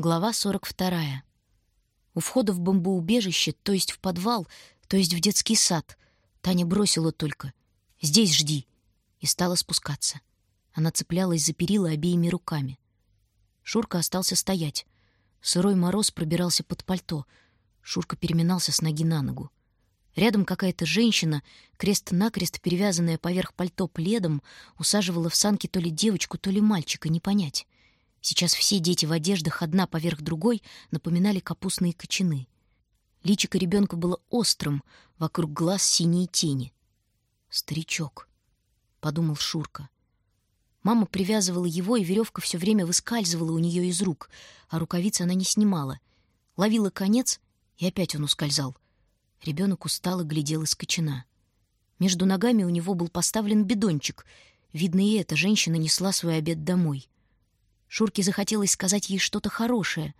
Глава 42. У входа в бомбоубежище, то есть в подвал, то есть в детский сад, Таня бросила только «Здесь жди» и стала спускаться. Она цеплялась за перила обеими руками. Шурка остался стоять. Сырой мороз пробирался под пальто. Шурка переминался с ноги на ногу. Рядом какая-то женщина, крест-накрест перевязанная поверх пальто пледом, усаживала в санки то ли девочку, то ли мальчика, не понять. Сейчас все дети в одеждах одна поверх другой напоминали капустные кочаны. Личико ребенка было острым, вокруг глаз синие тени. «Старичок», — подумал Шурка. Мама привязывала его, и веревка все время выскальзывала у нее из рук, а рукавицы она не снимала. Ловила конец, и опять он ускользал. Ребенок устало глядел из кочана. Между ногами у него был поставлен бидончик. Видно, и эта женщина несла свой обед домой. Шурке захотелось сказать ей что-то хорошее.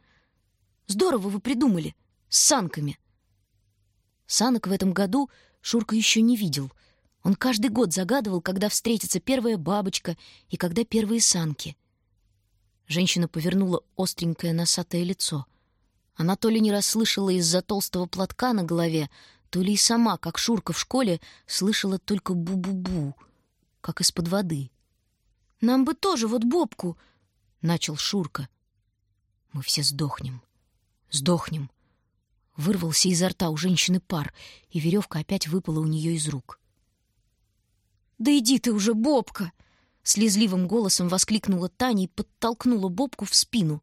«Здорово вы придумали! С санками!» Санок в этом году Шурка еще не видел. Он каждый год загадывал, когда встретится первая бабочка и когда первые санки. Женщина повернула остренькое носатое лицо. Она то ли не расслышала из-за толстого платка на голове, то ли и сама, как Шурка в школе, слышала только бу-бу-бу, как из-под воды. «Нам бы тоже вот Бобку!» — начал Шурка. «Мы все сдохнем. Сдохнем!» Вырвался изо рта у женщины пар, и веревка опять выпала у нее из рук. «Да иди ты уже, Бобка!» Слезливым голосом воскликнула Таня и подтолкнула Бобку в спину.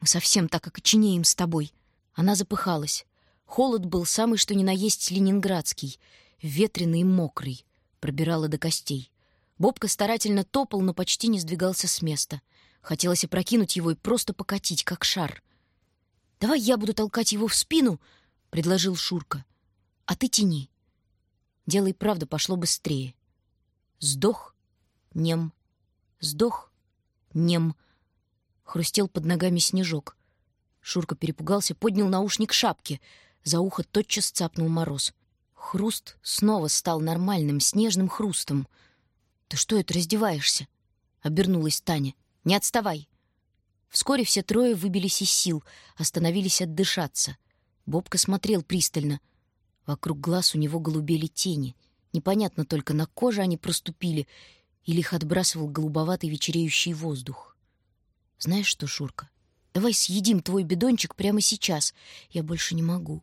«Мы совсем так окоченеем с тобой!» Она запыхалась. Холод был самый что ни на есть ленинградский, ветреный и мокрый, пробирала до костей. Бобка старательно топал, но почти не сдвигался с места — Хотелось опрокинуть его и просто покатить, как шар. «Давай я буду толкать его в спину», — предложил Шурка. «А ты тяни». Дело и правда пошло быстрее. Сдох, нем, сдох, нем. Хрустел под ногами снежок. Шурка перепугался, поднял наушник шапки. За ухо тотчас цапнул мороз. Хруст снова стал нормальным, снежным хрустом. «Ты что это раздеваешься?» — обернулась Таня. Не отставай!» Вскоре все трое выбились из сил, остановились отдышаться. Бобка смотрел пристально. Вокруг глаз у него голубели тени. Непонятно только, на коже они проступили или их отбрасывал голубоватый вечереющий воздух. «Знаешь что, Шурка, давай съедим твой бидончик прямо сейчас. Я больше не могу».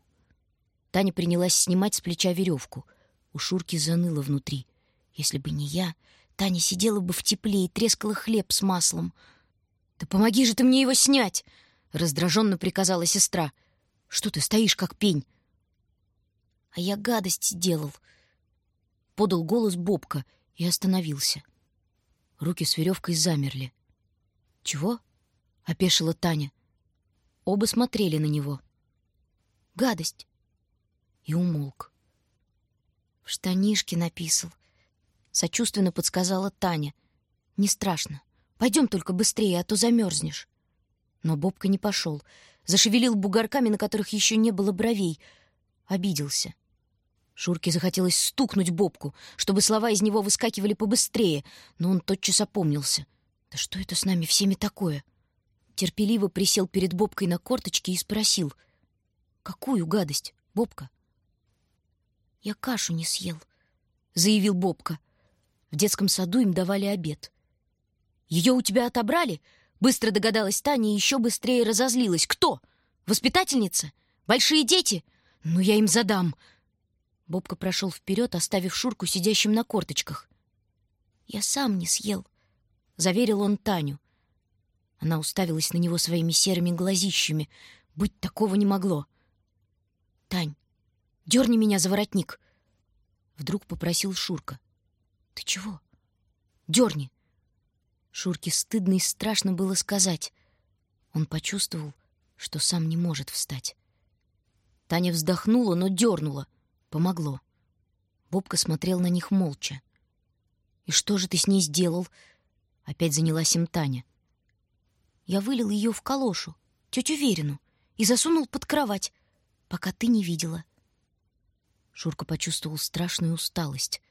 Таня принялась снимать с плеча веревку. У Шурки заныло внутри. «Если бы не я, Таня сидела бы в тепле и трескала хлеб с маслом. «Да помоги же ты мне его снять!» — раздраженно приказала сестра. «Что ты стоишь, как пень?» «А я гадость сделал!» — подал голос Бобка и остановился. Руки с веревкой замерли. «Чего?» — опешила Таня. Оба смотрели на него. «Гадость!» И умолк. «В штанишке написал», сочувственно подсказала Таня. Не страшно. Пойдем только быстрее, а то замерзнешь. Но Бобка не пошел. Зашевелил бугорками, на которых еще не было бровей. Обиделся. Шурке захотелось стукнуть Бобку, чтобы слова из него выскакивали побыстрее, но он тотчас опомнился. «Да что это с нами всеми такое?» Терпеливо присел перед Бобкой на корточки и спросил. «Какую гадость, Бобка?» «Я кашу не съел», — заявил Бобка. В детском саду им давали обед. «Ее у тебя отобрали?» Быстро догадалась Таня и еще быстрее разозлилась. «Кто? Воспитательница? Большие дети? Ну, я им задам!» Бобка прошел вперед, оставив Шурку сидящим на корточках. «Я сам не съел», — заверил он Таню. Она уставилась на него своими серыми глазищами. Быть такого не могло. «Тань, дерни меня за воротник», — вдруг попросил Шурка. Ты чего? Дерни. Шурке стыдно и страшно было сказать. Он почувствовал, что сам не может встать. Таня вздохнула, но дернула. Помогло. Бобка смотрел на них молча. «И что же ты с ней сделал?» Опять занялась им Таня. «Я вылил ее в калошу, тетю Верину, и засунул под кровать, пока ты не видела». Шурка почувствовал страшную усталость.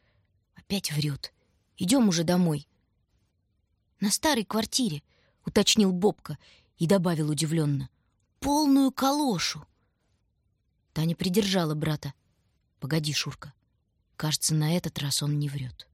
Опять врет. Идем уже домой. На старой квартире, уточнил Бобка и добавил удивленно. полную калошу. Таня придержала брата. «Погоди, Шурка. Кажется, на этот раз он не врет».